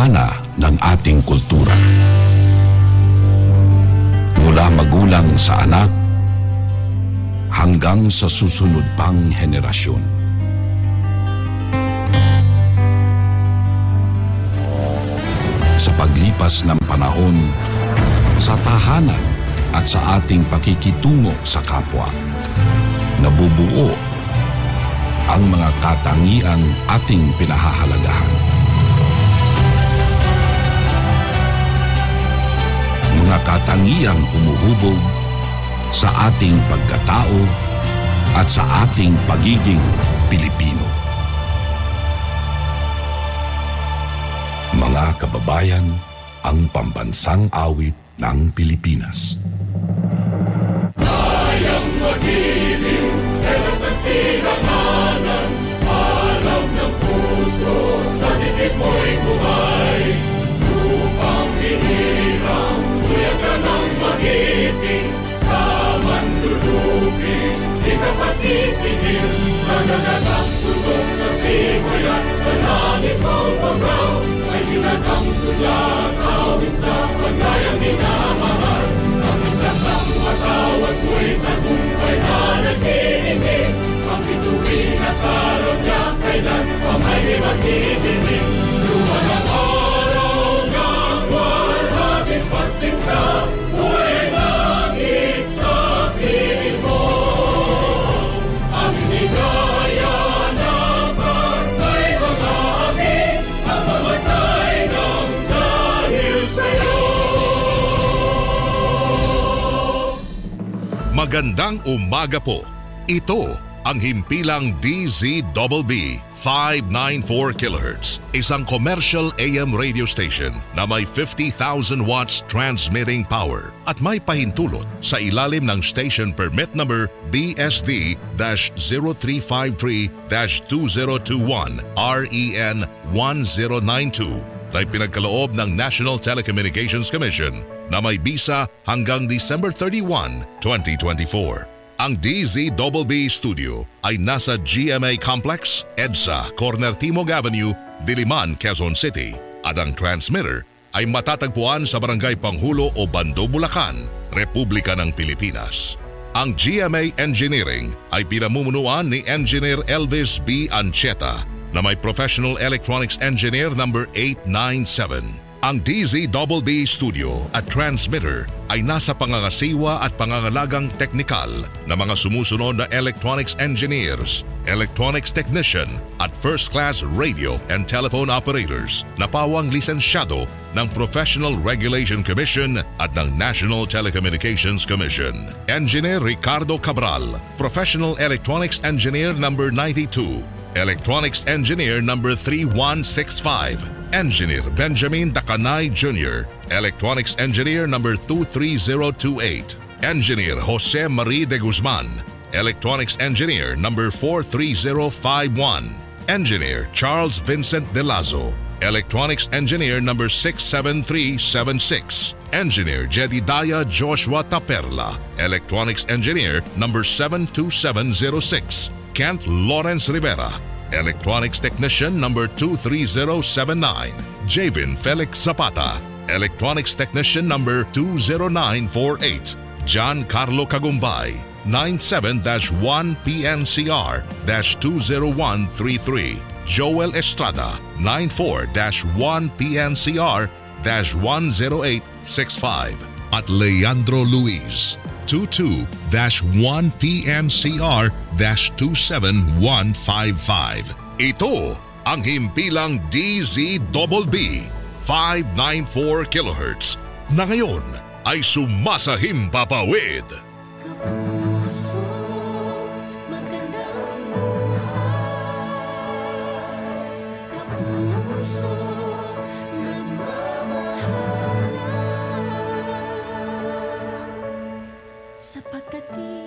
mana ng ating kultura. Mula magulang sa anak hanggang sa susunod pang henerasyon. Sa paglipas ng panahon, sa tahanan at sa ating pakikitungo sa kapwa, nabubuo ang mga katangiang ating pinahahalagahan. Mga katangiang humuhubog sa ating pagkatao at sa ating pagiging Pilipino. Mga kababayan, ang pambansang awit ng Pilipinas. Kayang mag-ibig, telas ng sinanganan, alam ng puso, sa dikit mo'y buhay. Magandang umaga po. Ito ang himpilang DZBB 594 kHz, isang commercial AM radio station na may 50,000 watts transmitting power at may pahintulot sa ilalim ng station permit number BSD-0353-2021 REN 1092 na pinagkaloob ng National Telecommunications Commission na may bisa hanggang December 31, 2024. Ang DZBB Studio ay nasa GMA Complex, EDSA, Corner Timog Avenue, Diliman, Quezon City. At ang transmitter ay matatagpuan sa Barangay Panghulo o Bando, Bulacan, Republika ng Pilipinas. Ang GMA Engineering ay pinamumunuan ni Engineer Elvis B. Ancheta na may Professional Electronics Engineer number 897. Ang DZBB Studio at Transmitter ay nasa pangangasiwa at pangangalagang teknikal na mga sumusunod na electronics engineers, electronics technician at first-class radio and telephone operators na pawang lisensyado ng Professional Regulation Commission at ng National Telecommunications Commission. Engineer Ricardo Cabral, Professional Electronics Engineer number 92. Electronics Engineer number 3165, Engineer Benjamin Dakanay Jr., Electronics Engineer number 23028, Engineer Jose Marie de Guzman, Electronics Engineer number 43051, Engineer Charles Vincent De Lazo, Electronics Engineer number 67376, Engineer Jedediah Joshua Taperla, Electronics Engineer number 72706, Kent Lawrence Rivera, Electronics Technician number 23079, Javin Felix Zapata, Electronics Technician number 20948, John Carlo Cagumbay, 97-1PNCR-20133, Joel Estrada, 94-1PNCR-10865, at Leandro Luis, 22-1PNCR-27155. Ito ang himpilang DZBB 594 kHz na ngayon ay sumasahim papawid. Sa pagdating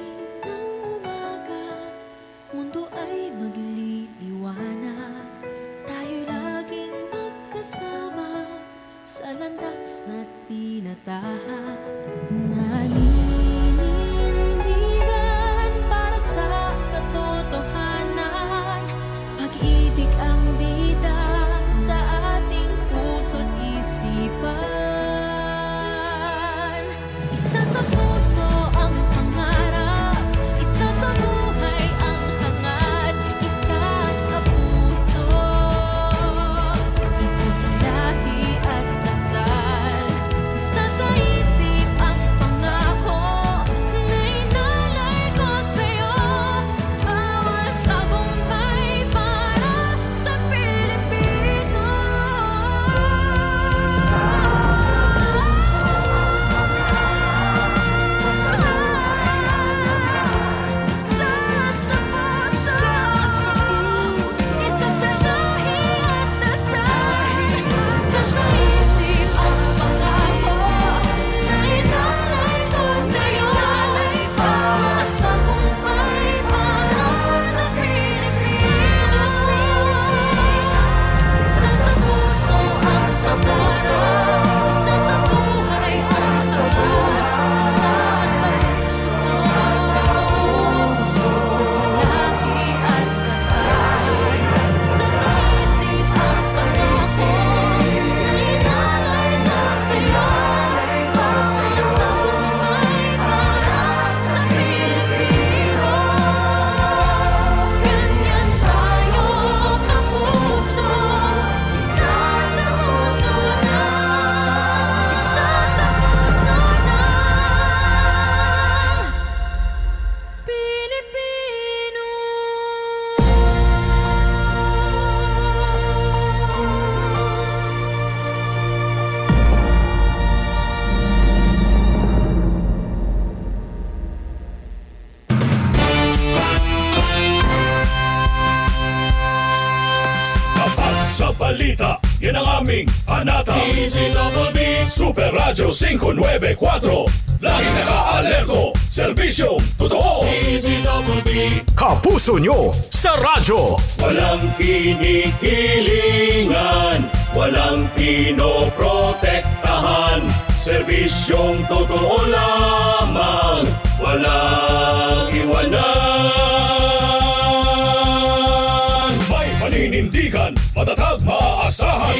aming hanata. DZBB, Super Radio 594, laging naka-alerto, serbisyong totoo. DZBB, Kapuso nyo sa radyo. walang kinikilingan, walang pinoprotektahan, serbisyong totoo lamang, maaasahan.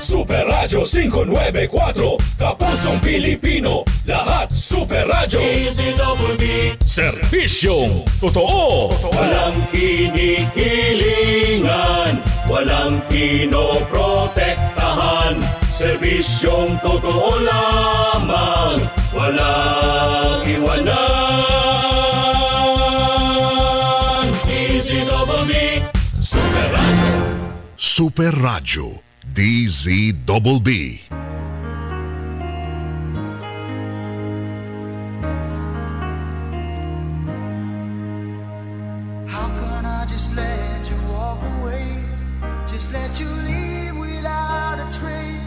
Super Radio 594, Kapusong Pilipino, lahat Super Radio. Serbisyong totoo. Walang kinikilingan, walang pinoprotektahan. Serbisyong totoo lamang, walang Super Radio DZBB. just let you walk away, just let you leave without a trace.